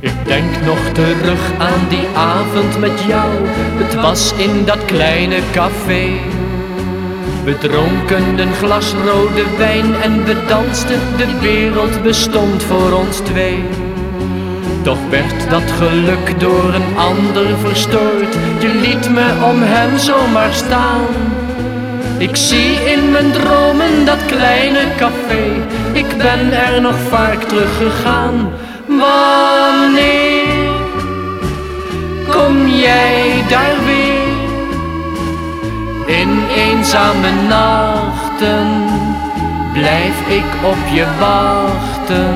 Ik denk nog terug aan die avond met jou. Het was in dat kleine café. We dronken een glas rode wijn en we dansten. De wereld bestond voor ons twee. Toch werd dat geluk door een ander verstoord. Je liet me om hem zomaar staan. Ik zie in mijn dromen dat kleine café. Ik ben er nog vaak teruggegaan. Wanneer kom jij daar weer? In eenzame nachten blijf ik op je wachten.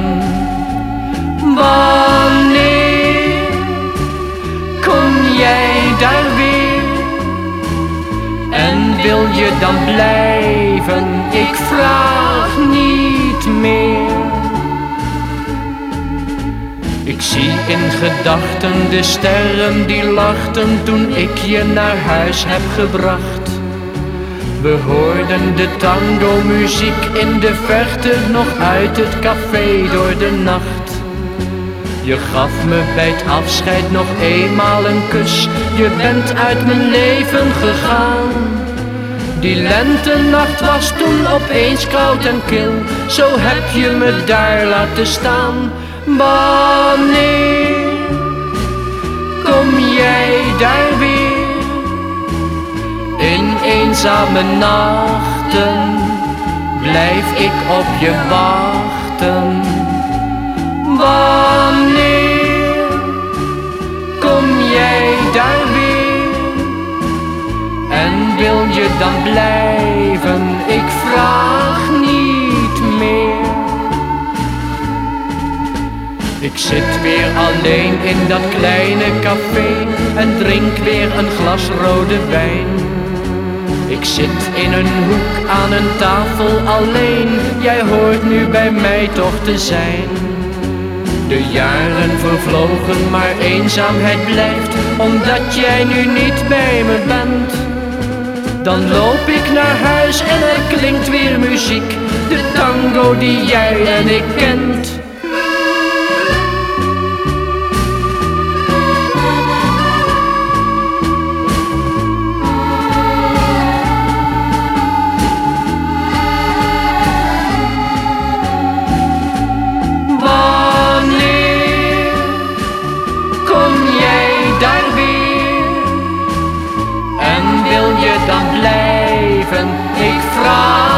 Wil je dan blijven? Ik vraag niet meer. Ik zie in gedachten de sterren die lachten toen ik je naar huis heb gebracht. We hoorden de tango muziek in de verte nog uit het café door de nacht. Je gaf me bij het afscheid nog eenmaal een kus. Je bent uit mijn leven gegaan. Die lentenacht was toen opeens koud en kil. Zo heb je me daar laten staan. Wanneer kom jij daar weer? In eenzame nachten blijf ik op je wachten. Wanneer kom jij daar weer? Wil je dan blijven? Ik vraag niet meer. Ik zit weer alleen in dat kleine café en drink weer een glas rode wijn. Ik zit in een hoek aan een tafel alleen, jij hoort nu bij mij toch te zijn. De jaren vervlogen, maar eenzaamheid blijft, omdat jij nu niet bij me bent. Dan loop ik naar huis en er klinkt weer muziek, de tango die jij en ik kent. dan blijven? Ik vraag.